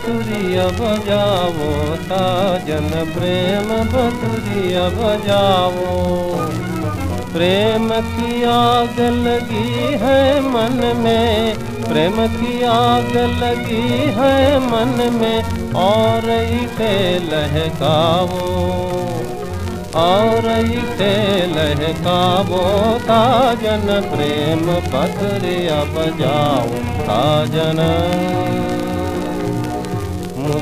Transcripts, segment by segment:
बसुरिया बजाओ साजन प्रेम बसुरिया बजाओ प्रेम की आग लगी है मन में, प्रेम की आग लगी है मन में, और इसे लहकावो। और इसे लहकावो ताजन प्रेम पथरिया बजाओ ताजन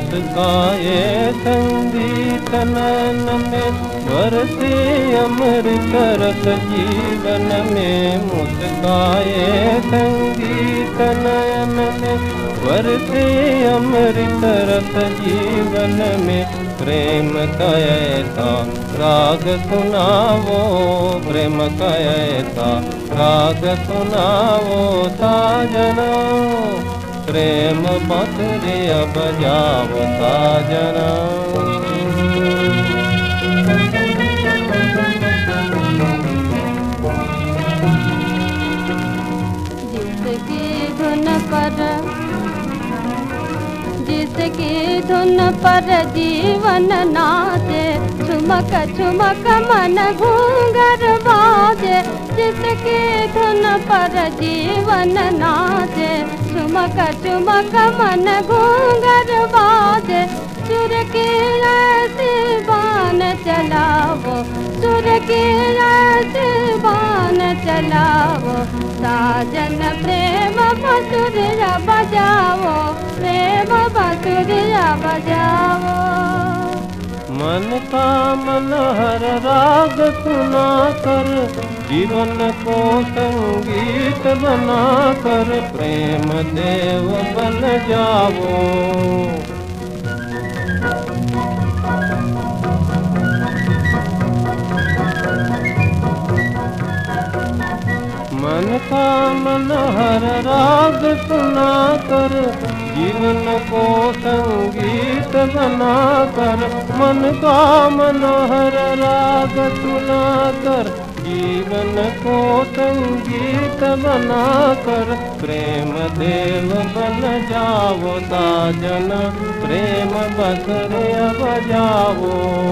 मुस्काए संगीत नन में बरसे अमृत रस जीवन में मुस्काए। संगीत नयन में बरसे अमृत रस जीवन में प्रेम कैसा? राग सुनावो, प्रेम कैसा? राग सुनावो, साजना। जिसकी धुन पर जिसकी धुन पर जीवन नाचे चुमक चुमक मन घूंगर बाजे। जिसकी धुन पर जीवन नाचे चुमक चुमक, मन घूंगर बाद सुर के बान चलावो, सुर के बान चलावो। साजन प्रेम बसुरिया बजाओ प्रेम बसुरिया बजाओ मन का मनोहर, राग सुना कर जीवन को संगीत बना कर प्रेम देव बन जाओ। का मनहर राग सुना कर जीवन को संगीत बना कर मन का मनोहर राग सुना कर जीवन को संगीत बना कर प्रेम देव बन जाओ साजन, प्रेम बसरे बजाओ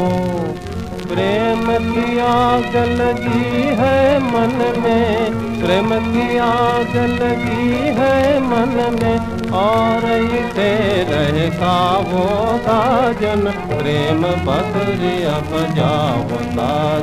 प्रेम की आग लगी है मन में, प्रेम की आग लगी है मन में। और इसे रहता कावो साजन, प्रेम बसरिया जाओ साजन।